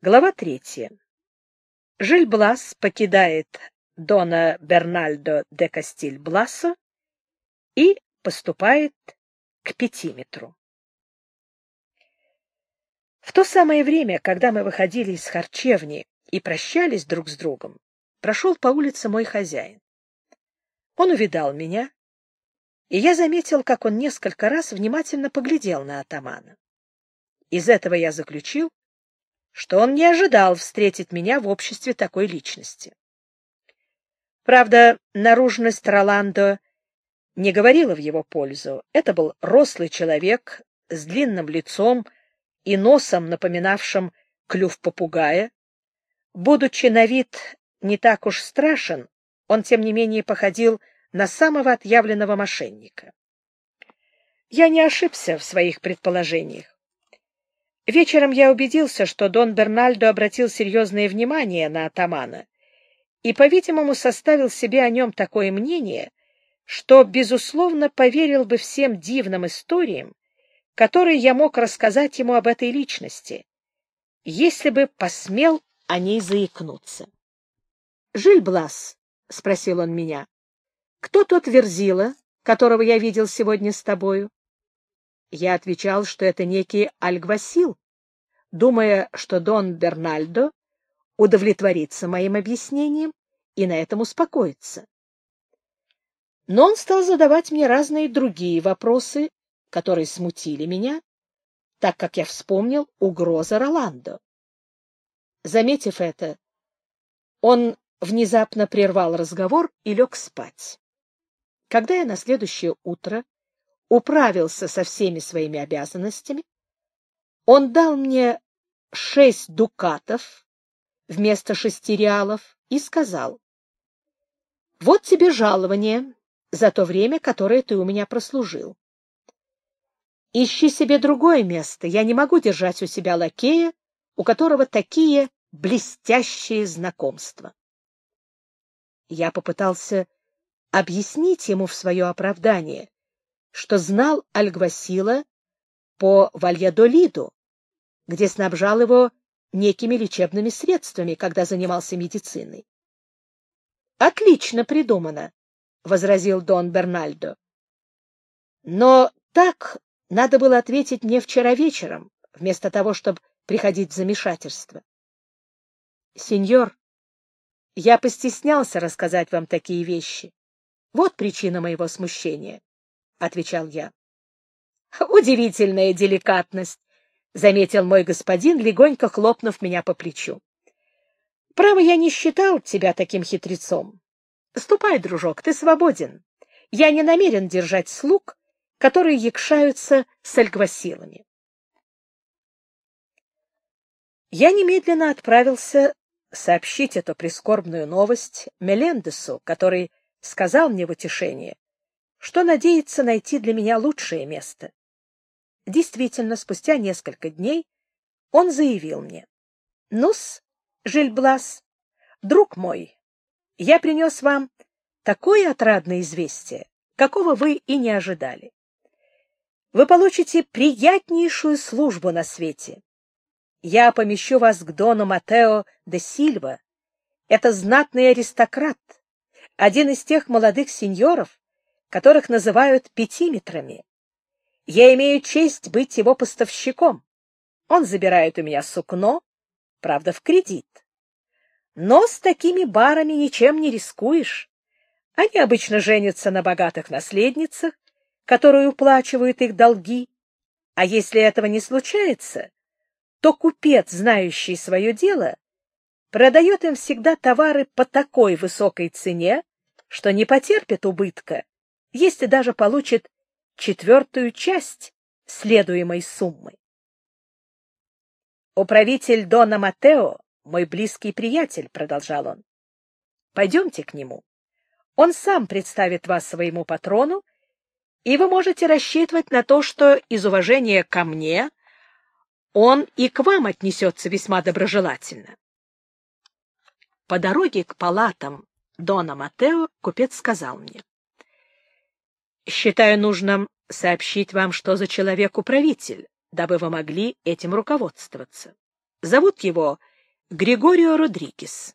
Глава третья. Жиль-Блас покидает Дона Бернальдо де Кастиль-Бласо и поступает к пятиметру. В то самое время, когда мы выходили из харчевни и прощались друг с другом, прошел по улице мой хозяин. Он увидал меня, и я заметил, как он несколько раз внимательно поглядел на атамана. Из этого я заключил, что он не ожидал встретить меня в обществе такой личности. Правда, наружность Роландо не говорила в его пользу. Это был рослый человек с длинным лицом и носом, напоминавшим клюв попугая. Будучи на вид не так уж страшен, он, тем не менее, походил на самого отъявленного мошенника. Я не ошибся в своих предположениях. Вечером я убедился, что Дон Бернальдо обратил серьезное внимание на атамана и, по-видимому, составил себе о нем такое мнение, что, безусловно, поверил бы всем дивным историям, которые я мог рассказать ему об этой личности, если бы посмел о ней заикнуться. — Жильблас, — спросил он меня, — кто тот Верзила, которого я видел сегодня с тобою? Я отвечал, что это некий Альгвасил, думая, что Дон Бернальдо удовлетворится моим объяснением и на этом успокоится. Но он стал задавать мне разные другие вопросы, которые смутили меня, так как я вспомнил угроза Роландо. Заметив это, он внезапно прервал разговор и лег спать. Когда я на следующее утро управился со всеми своими обязанностями, он дал мне шесть дукатов вместо шести реалов и сказал, «Вот тебе жалование за то время, которое ты у меня прослужил. Ищи себе другое место, я не могу держать у себя лакея, у которого такие блестящие знакомства». Я попытался объяснить ему в свое оправдание, что знал Альгвасила по Вальядолиду, где снабжал его некими лечебными средствами, когда занимался медициной. — Отлично придумано, — возразил Дон Бернальдо. — Но так надо было ответить мне вчера вечером, вместо того, чтобы приходить в замешательство. — Сеньор, я постеснялся рассказать вам такие вещи. Вот причина моего смущения, — отвечал я. — Удивительная деликатность, — заметил мой господин, легонько хлопнув меня по плечу. — Право, я не считал тебя таким хитрецом. Ступай, дружок, ты свободен. Я не намерен держать слуг, которые якшаются с альгвасилами. Я немедленно отправился сообщить эту прискорбную новость Мелендесу, который сказал мне в утешение, что надеется найти для меня лучшее место. Действительно, спустя несколько дней он заявил мне. — Ну-с, Жильблас, друг мой, я принес вам такое отрадное известие, какого вы и не ожидали. Вы получите приятнейшую службу на свете. Я помещу вас к дону Матео де Сильва. Это знатный аристократ, один из тех молодых сеньоров, которых называют пятиметрами. Я имею честь быть его поставщиком. Он забирает у меня сукно, правда, в кредит. Но с такими барами ничем не рискуешь. Они обычно женятся на богатых наследницах, которые уплачивают их долги. А если этого не случается, то купец, знающий свое дело, продает им всегда товары по такой высокой цене, что не потерпит убытка, если даже получит четвертую часть следуемой суммы. «Управитель Дона Матео — мой близкий приятель», — продолжал он. «Пойдемте к нему. Он сам представит вас своему патрону, и вы можете рассчитывать на то, что из уважения ко мне он и к вам отнесется весьма доброжелательно». По дороге к палатам Дона Матео купец сказал мне. «Считаю нужным сообщить вам, что за человек управитель, дабы вы могли этим руководствоваться. Зовут его Григорио Родригес.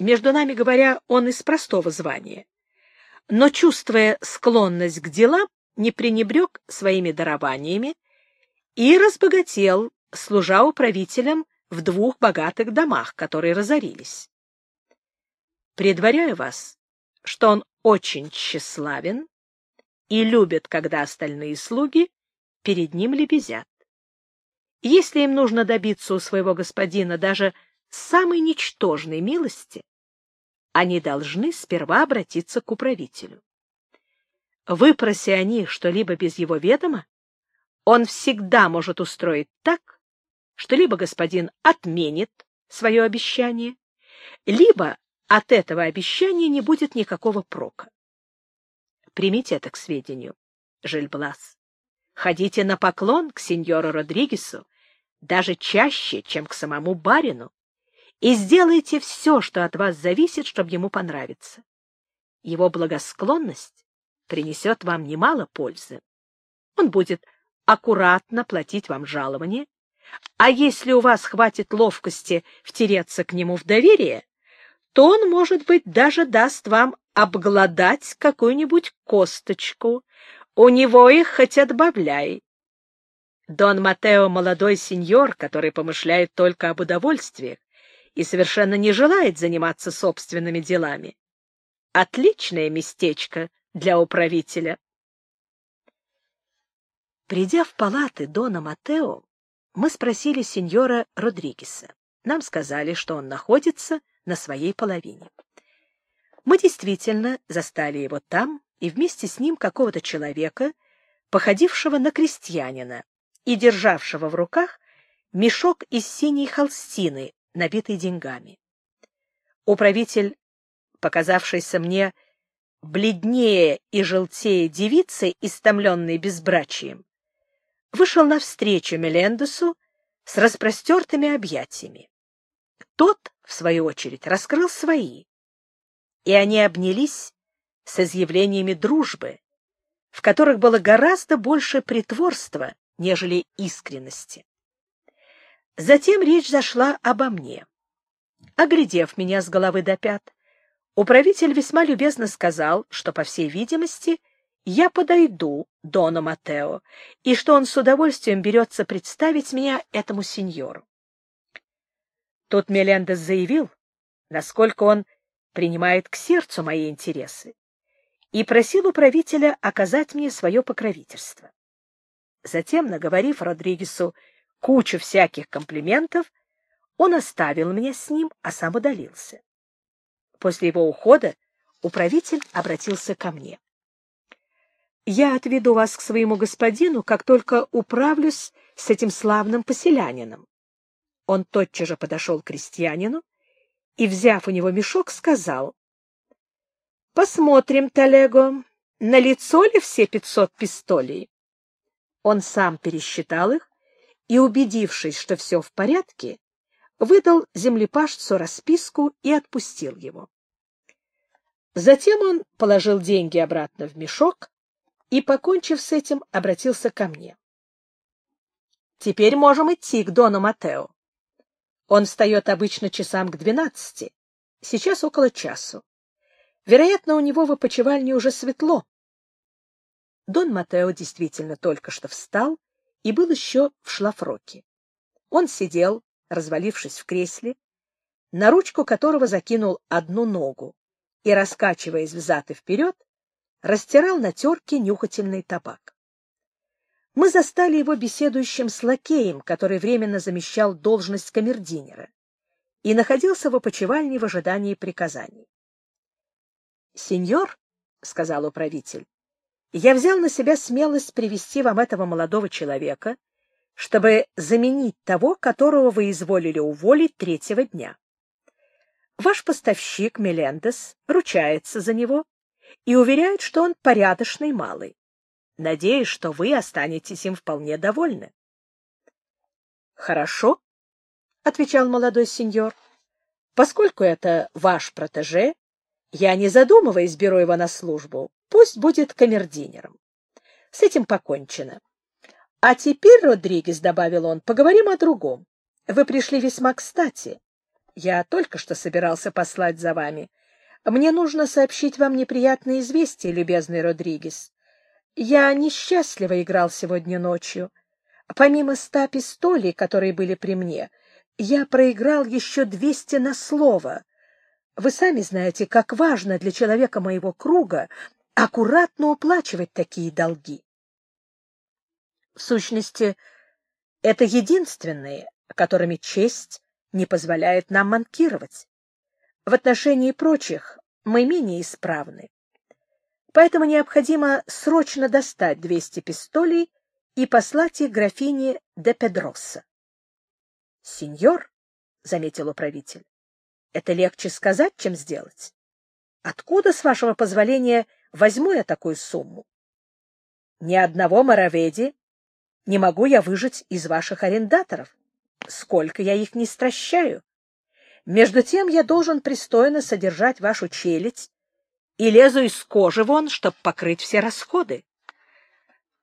Между нами говоря, он из простого звания. Но, чувствуя склонность к делам, не пренебрег своими дарованиями и разбогател, служа управителем в двух богатых домах, которые разорились. Предваряю вас, что он очень тщеславен и любит, когда остальные слуги перед ним лебезят. Если им нужно добиться у своего господина даже самой ничтожной милости, они должны сперва обратиться к управителю. Выпроси они что-либо без его ведома, он всегда может устроить так, что либо господин отменит свое обещание, либо от этого обещания не будет никакого прока. Примите это к сведению, Жильблас. Ходите на поклон к сеньору Родригесу даже чаще, чем к самому барину, и сделайте все, что от вас зависит, чтобы ему понравиться. Его благосклонность принесет вам немало пользы. Он будет аккуратно платить вам жалование, а если у вас хватит ловкости втереться к нему в доверие, то он, может быть, даже даст вам обглодать какую-нибудь косточку. У него их хоть отбавляй. Дон Матео — молодой сеньор, который помышляет только об удовольствиях и совершенно не желает заниматься собственными делами. Отличное местечко для управителя. Придя в палаты Дона Матео, мы спросили сеньора Родригеса. Нам сказали, что он находится на своей половине. Мы действительно застали его там и вместе с ним какого-то человека, походившего на крестьянина, и державшего в руках мешок из синей холстины, набитый деньгами. Управитель, показавшийся мне бледнее и желтее девицы, истомленной безбрачием, вышел навстречу Мелендесу с распростертыми объятиями. Тот, в свою очередь, раскрыл свои, и они обнялись с изъявлениями дружбы, в которых было гораздо больше притворства, нежели искренности. Затем речь зашла обо мне. Оглядев меня с головы до пят, управитель весьма любезно сказал, что, по всей видимости, я подойду Дону Матео, и что он с удовольствием берется представить меня этому сеньору. Тут Мелендес заявил, насколько он принимает к сердцу мои интересы, и просил управителя оказать мне свое покровительство. Затем, наговорив Родригесу кучу всяких комплиментов, он оставил меня с ним, а сам удалился. После его ухода управитель обратился ко мне. «Я отведу вас к своему господину, как только управлюсь с этим славным поселянином». Он тотчас же подошел к крестьянину и, взяв у него мешок, сказал, «Посмотрим, Талего, на лицо ли все пятьсот пистолей?» Он сам пересчитал их и, убедившись, что все в порядке, выдал землепашцу расписку и отпустил его. Затем он положил деньги обратно в мешок и, покончив с этим, обратился ко мне. «Теперь можем идти к Дону Матео. Он встает обычно часам к двенадцати, сейчас около часу. Вероятно, у него в опочивальне уже светло, Дон Матео действительно только что встал и был еще в шлафроке. Он сидел, развалившись в кресле, на ручку которого закинул одну ногу и, раскачиваясь взад и вперед, растирал на терке нюхательный табак. Мы застали его беседующим с лакеем, который временно замещал должность камердинера и находился в опочивальне в ожидании приказаний. — Сеньор, — сказал управитель, я взял на себя смелость привести вам этого молодого человека, чтобы заменить того, которого вы изволили уволить третьего дня. Ваш поставщик Мелендес ручается за него и уверяет, что он порядочный малый. Надеюсь, что вы останетесь им вполне довольны. — Хорошо, — отвечал молодой сеньор. — Поскольку это ваш протеже, я, не задумываясь, беру его на службу. Пусть будет камердинером. С этим покончено. А теперь, Родригес, — добавил он, — поговорим о другом. Вы пришли весьма кстати. Я только что собирался послать за вами. Мне нужно сообщить вам неприятное известие, любезный Родригес. Я несчастливо играл сегодня ночью. Помимо ста пистолей, которые были при мне, я проиграл еще двести на слово. Вы сами знаете, как важно для человека моего круга аккуратно уплачивать такие долги. В сущности, это единственные, которыми честь не позволяет нам манкировать. В отношении прочих мы менее исправны. Поэтому необходимо срочно достать 200 пистолей и послать их графине де Педросса. — Сеньор, — заметил управитель, — это легче сказать, чем сделать. Откуда, с вашего позволения, возьму я такую сумму? Ни одного Мороведи не могу я выжить из ваших арендаторов, сколько я их не стращаю. Между тем я должен пристойно содержать вашу челядь и лезу из кожи вон, чтобы покрыть все расходы.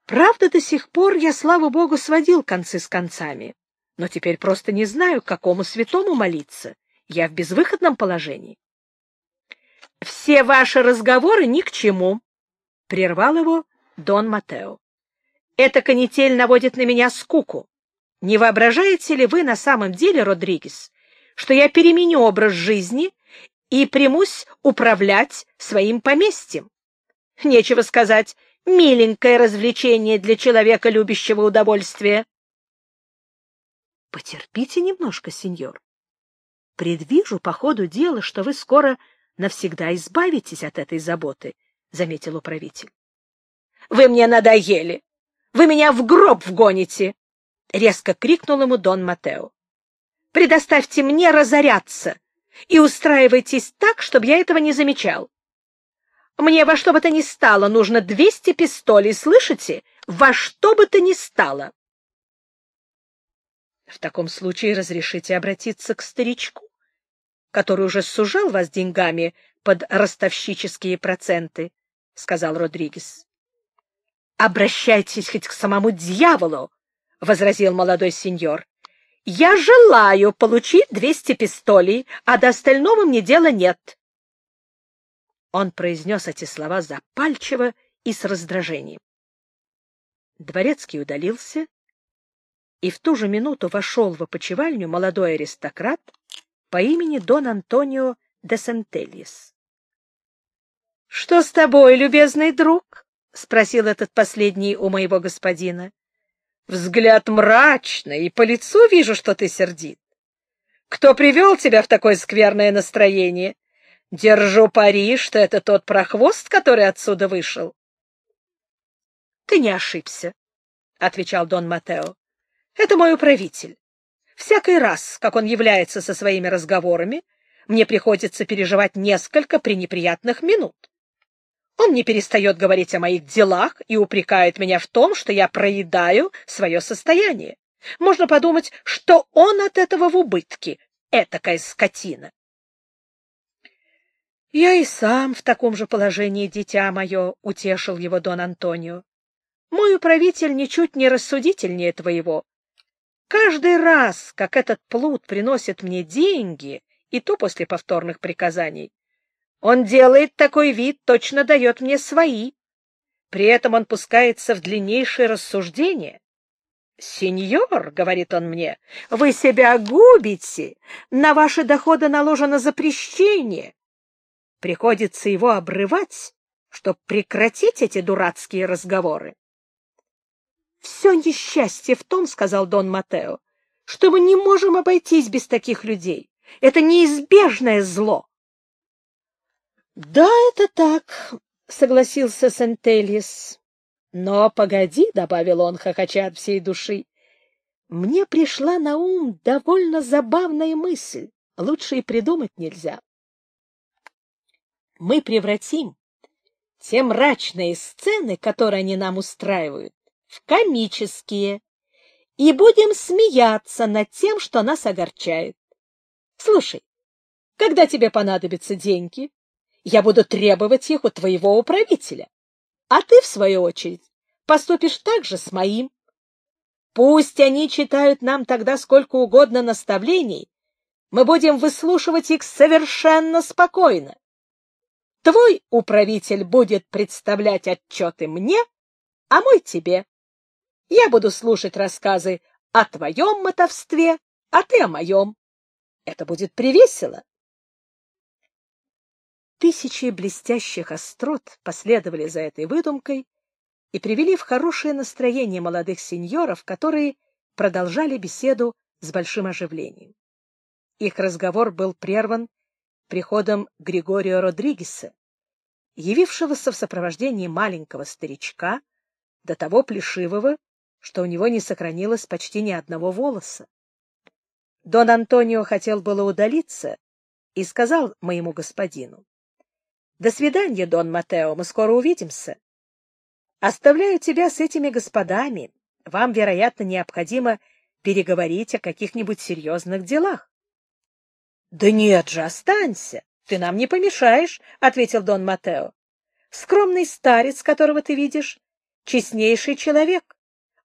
Правда, до сих пор я, слава богу, сводил концы с концами, но теперь просто не знаю, к какому святому молиться. Я в безвыходном положении. — Все ваши разговоры ни к чему, — прервал его Дон Матео. — Эта канитель наводит на меня скуку. Не воображаете ли вы на самом деле, Родригес, что я переменю образ жизни и примусь управлять своим поместьем. Нечего сказать, миленькое развлечение для человека, любящего удовольствия. Потерпите немножко, сеньор. Предвижу по ходу дела, что вы скоро навсегда избавитесь от этой заботы, — заметил управитель. — Вы мне надоели! Вы меня в гроб вгоните! — резко крикнул ему Дон Матео. Предоставьте мне разоряться и устраивайтесь так, чтобы я этого не замечал. Мне во что бы то ни стало нужно двести пистолей, слышите? Во что бы то ни стало. В таком случае разрешите обратиться к старичку, который уже сужал вас деньгами под ростовщические проценты, — сказал Родригес. — Обращайтесь хоть к самому дьяволу, — возразил молодой сеньор. Я желаю получить двести пистолей, а до остального мне дела нет. Он произнес эти слова запальчиво и с раздражением. Дворецкий удалился, и в ту же минуту вошел в опочивальню молодой аристократ по имени Дон Антонио де Сентельес. — Что с тобой, любезный друг? — спросил этот последний у моего господина. Взгляд мрачный, и по лицу вижу, что ты сердит. Кто привел тебя в такое скверное настроение? Держу пари, что это тот прохвост, который отсюда вышел. — Ты не ошибся, — отвечал Дон Матео. — Это мой управитель. Всякий раз, как он является со своими разговорами, мне приходится переживать несколько пренеприятных минут. Он не перестает говорить о моих делах и упрекает меня в том, что я проедаю свое состояние. Можно подумать, что он от этого в убытке, этакая скотина. Я и сам в таком же положении, дитя мое, — утешил его Дон Антонио. Мой управитель ничуть не рассудительнее твоего. Каждый раз, как этот плут приносит мне деньги, и то после повторных приказаний, он делает такой вид, точно дает мне свои. При этом он пускается в длиннейшие рассуждения. «Сеньор», — говорит он мне, — «вы себя губите, на ваши доходы наложено запрещение». Приходится его обрывать, чтобы прекратить эти дурацкие разговоры. «Все несчастье в том, — сказал Дон Матео, — что мы не можем обойтись без таких людей. Это неизбежное зло. Да, это так, согласился Сентельес. Но погоди, добавил он, хохоча от всей души. Мне пришла на ум довольно забавная мысль. Лучше и придумать нельзя. Мы превратим те мрачные сцены, которые они нам устраивают, в комические, и будем смеяться над тем, что нас огорчает. Слушай, когда тебе понадобятся деньги, я буду требовать их у твоего управителя. А ты, в свою очередь, поступишь так же с моим. Пусть они читают нам тогда сколько угодно наставлений, мы будем выслушивать их совершенно спокойно. Твой управитель будет представлять отчеты мне, а мой тебе. Я буду слушать рассказы о твоем мотовстве, а ты о моем. Это будет привесело. Тысячи блестящих острот последовали за этой выдумкой и привели в хорошее настроение молодых сеньоров, которые продолжали беседу с большим оживлением. Их разговор был прерван приходом Григорио Родригеса, явившегося в сопровождении маленького старичка, до того плешивого, что у него не сохранилось почти ни одного волоса. Дон Антонио хотел было удалиться и сказал моему господину, «До свидания, Дон Матео, мы скоро увидимся. Оставляю тебя с этими господами. Вам, вероятно, необходимо переговорить о каких-нибудь серьезных делах». Да нет же, останься. Ты нам не помешаешь, — ответил Дон Матео. Скромный старец, которого ты видишь, честнейший человек.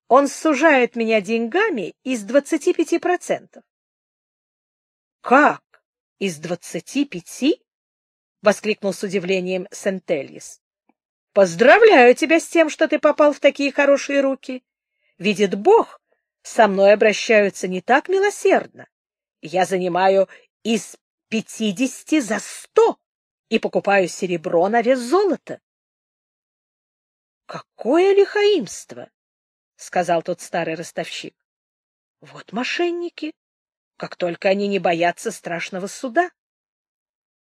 Он сужает меня деньгами из двадцати пяти процентов. Как? Из двадцати пяти? — воскликнул с удивлением Сентельес. — Поздравляю тебя с тем, что ты попал в такие хорошие руки. Видит Бог, со мной обращаются не так милосердно. Я занимаю из пятидесяти за сто и покупаю серебро на вес золота. — Какое лихаимство! — сказал тот старый ростовщик. — Вот мошенники, как только они не боятся страшного суда.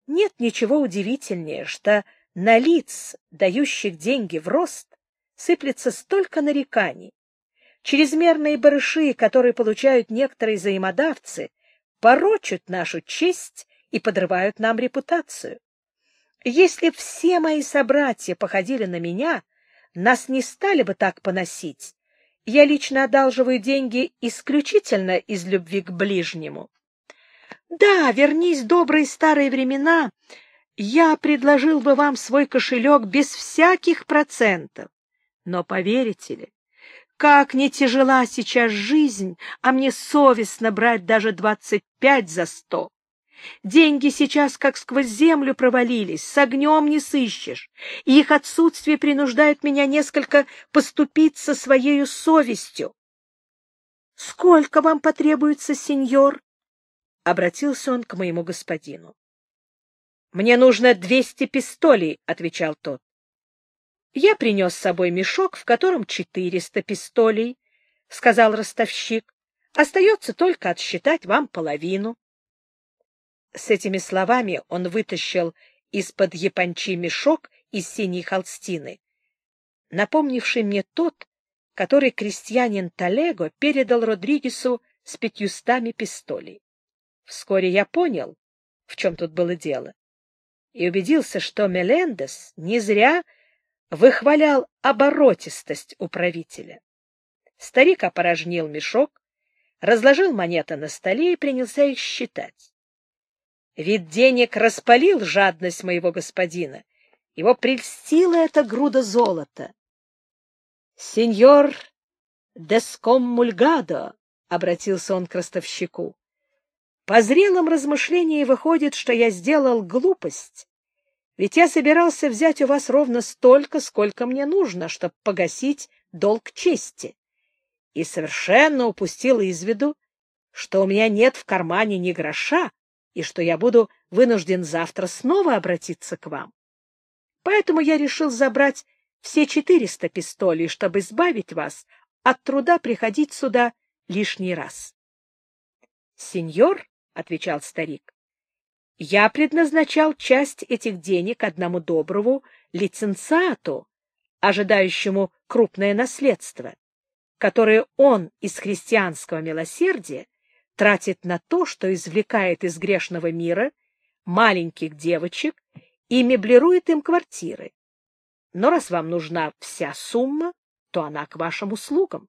Нет ничего удивительнее, что на лиц, дающих деньги в рост, сыплется столько нареканий. Чрезмерные барыши, которые получают некоторые взаимодавцы, порочат нашу честь и подрывают нам репутацию. Если все мои собратья походили на меня, нас не стали бы так поносить. Я лично одалживаю деньги исключительно из любви к ближнему. Да, вернись добрые старые времена, я предложил бы вам свой кошелек без всяких процентов. Но поверите ли, как не тяжела сейчас жизнь, а мне совестно брать даже двадцать пять за сто. Деньги сейчас как сквозь землю провалились, с огнем не сыщешь, и их отсутствие принуждает меня несколько поступиться своею совестью. — Сколько вам потребуется, сеньор? — обратился он к моему господину. — Мне нужно двести пистолей, — отвечал тот. Я принес с собой мешок, в котором четыреста пистолей, — сказал ростовщик. Остается только отсчитать вам половину. С этими словами он вытащил из-под япончи мешок из синей холстины, напомнивший мне тот, который крестьянин Талего передал Родригесу с пятьюстами пистолей. Вскоре я понял, в чем тут было дело, и убедился, что Мелендес не зря выхвалял оборотистость управителя. Старик опорожнил мешок, разложил монеты на столе и принялся их считать. Вид денег распалил жадность моего господина. Его прельстила эта груда золота. — Сеньор Дескоммульгадо, — обратился он к ростовщику, — по зрелым размышлениям выходит, что я сделал глупость, ведь я собирался взять у вас ровно столько, сколько мне нужно, чтобы погасить долг чести. И совершенно упустил из виду, что у меня нет в кармане ни гроша, и что я буду вынужден завтра снова обратиться к вам. Поэтому я решил забрать все четыреста пистолей, чтобы избавить вас от труда приходить сюда лишний раз. — Сеньор, — отвечал старик, я предназначал часть этих денег одному доброму лиценциату, ожидающему крупное наследство, которое он из христианского милосердия тратит на то, что извлекает из грешного мира маленьких девочек и меблирует им квартиры. Но раз вам нужна вся сумма, то она к вашим услугам.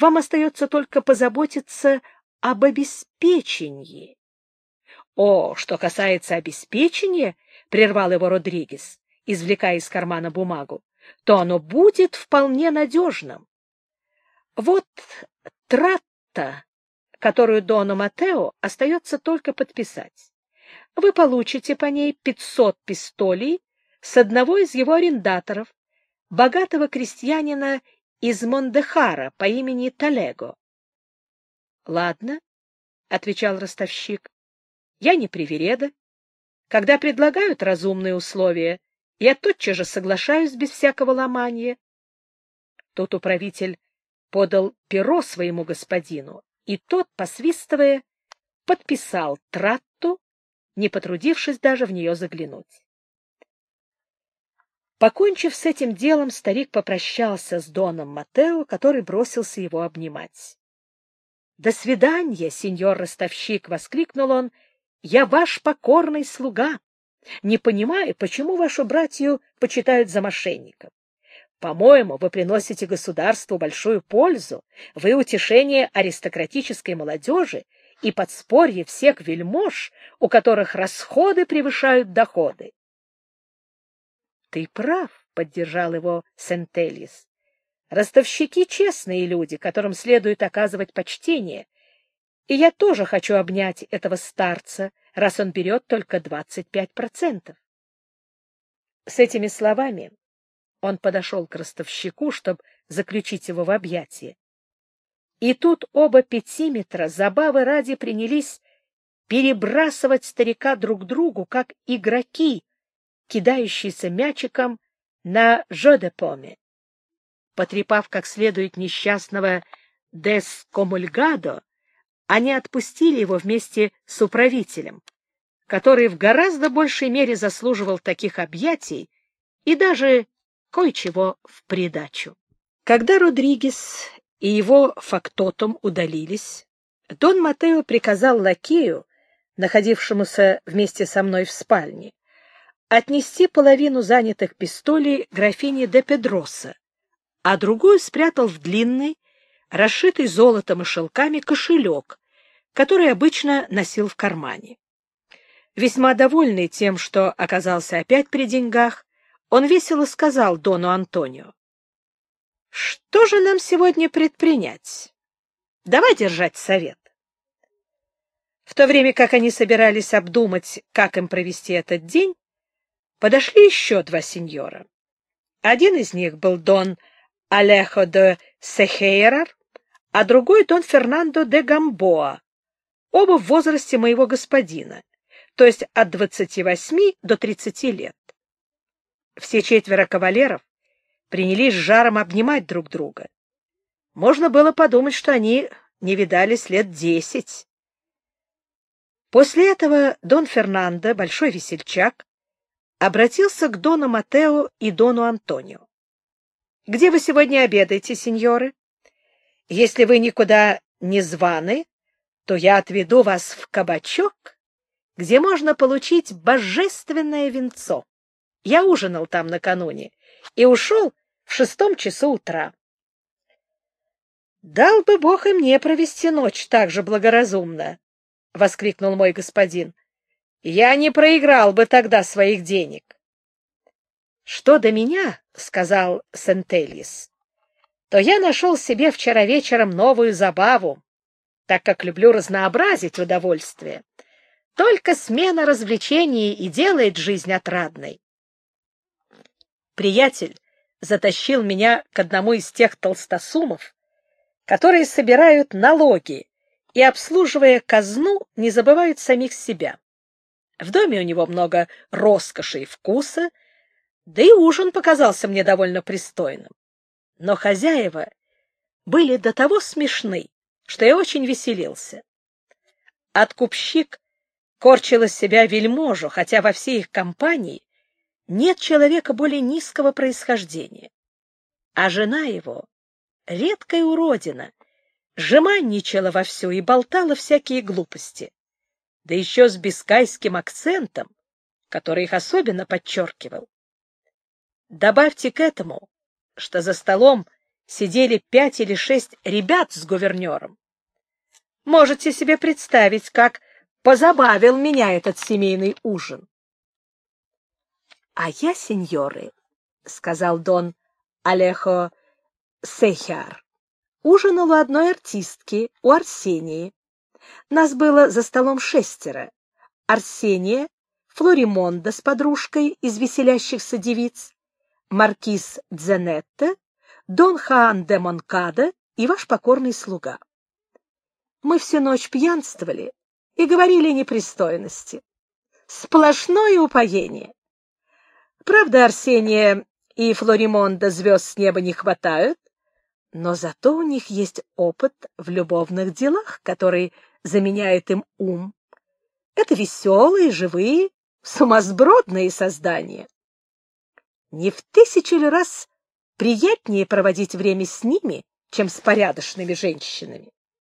Вам остается только позаботиться об обеспечении — О, что касается обеспечения, — прервал его Родригес, извлекая из кармана бумагу, — то оно будет вполне надежным. Вот тратта, которую Дону Матео остается только подписать. Вы получите по ней 500 пистолей с одного из его арендаторов, богатого крестьянина из Мондехара по имени Талего. — Ладно, — отвечал ростовщик, — я не привереда. Когда предлагают разумные условия, я тотчас же соглашаюсь без всякого ломания. Тут управитель подал перо своему господину, и тот, посвистывая, подписал тратту, не потрудившись даже в нее заглянуть. Покончив с этим делом, старик попрощался с Доном Матео, который бросился его обнимать. — До свидания, сеньор ростовщик! — воскликнул он. — Я ваш покорный слуга. Не понимаю, почему вашу братью почитают за мошенников. По-моему, вы приносите государству большую пользу, вы утешение аристократической молодежи и подспорье всех вельмож, у которых расходы превышают доходы. — Ты прав, — поддержал его Сентелис. — Ростовщики — честные люди, которым следует оказывать почтение, и я тоже хочу обнять этого старца, раз он берет только двадцать пять процентов. С этими словами он подошел к ростовщику, чтобы заключить его в объятия. И тут оба пятиметра забавы ради принялись перебрасывать старика друг другу, как игроки, кидающиеся мячиком на жодепоме. Потрепав как следует несчастного Дес Комульгадо, они отпустили его вместе с управителем, который в гораздо большей мере заслуживал таких объятий и даже кое-чего в придачу. Когда Родригес и его фактотум удалились, Дон Матео приказал лакею, находившемуся вместе со мной в спальне, отнести половину занятых пистолей графине де Педроса, а другую спрятал в длинный, расшитый золотом и шелками кошелек, который обычно носил в кармане. Весьма довольный тем, что оказался опять при деньгах, он весело сказал Дону Антонио. — Что же нам сегодня предпринять? Давай держать совет. В то время как они собирались обдумать, как им провести этот день, подошли еще два сеньора. Один из них был Дон Алехо де Сехейрар, а другой Дон Фернандо де Гамбоа, оба в возрасте моего господина, то есть от 28 до 30 лет. Все четверо кавалеров принялись жаром обнимать друг друга. Можно было подумать, что они не видались лет десять. После этого Дон Фернандо, большой весельчак, обратился к Дону Матео и Дону Антонио. — Где вы сегодня обедаете, сеньоры? Если вы никуда не званы, то я отведу вас в кабачок, где можно получить божественное венцо. Я ужинал там накануне и ушел в шестом часу утра. «Дал бы Бог и мне провести ночь так же благоразумно!» — воскликнул мой господин. «Я не проиграл бы тогда своих денег». «Что до меня, — сказал Сентельис, — то я нашел себе вчера вечером новую забаву так как люблю разнообразить удовольствие. Только смена развлечений и делает жизнь отрадной. Приятель затащил меня к одному из тех толстосумов, которые собирают налоги и, обслуживая казну, не забывают самих себя. В доме у него много роскоши и вкуса, да и ужин показался мне довольно пристойным. Но хозяева были до того смешны, что я очень веселился. Откупщик корчил из себя вельможу, хотя во всей их компании нет человека более низкого происхождения. А жена его, редкая уродина, жеманничала вовсю и болтала всякие глупости, да еще с бискайским акцентом, который их особенно подчеркивал. Добавьте к этому, что за столом сидели пять или шесть ребят с гувернером. Можете себе представить, как позабавил меня этот семейный ужин. — А я, сеньоры, — сказал Дон Алехо Сехар, — ужинал у одной артистки, у Арсении. Нас было за столом шестеро. Арсения, Флоримонда с подружкой из веселящихся девиц, маркиз Дзенетте, Дон Хаан де Монкада и ваш покорный слуга. Мы всю ночь пьянствовали и говорили непристойности. Сплошное упоение. Правда, Арсения и Флоримонда звезд с неба не хватают, но зато у них есть опыт в любовных делах, который заменяет им ум. Это веселые, живые, сумасбродные создания. Не в тысячу раз приятнее проводить время с ними, чем с порядочными женщинами.